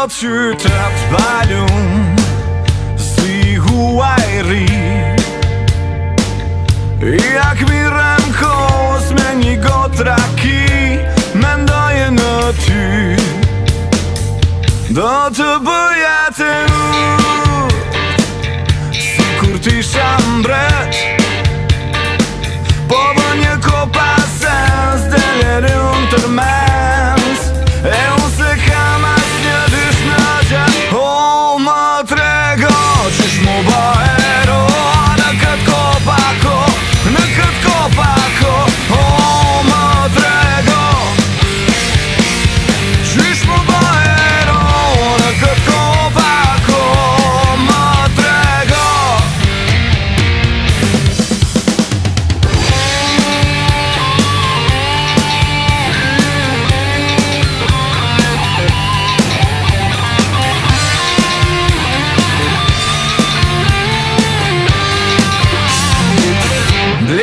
Sot që të të balun Si huaj ri Ja këmirem kohës me një gotë raki Mendoje në ty Do të bëja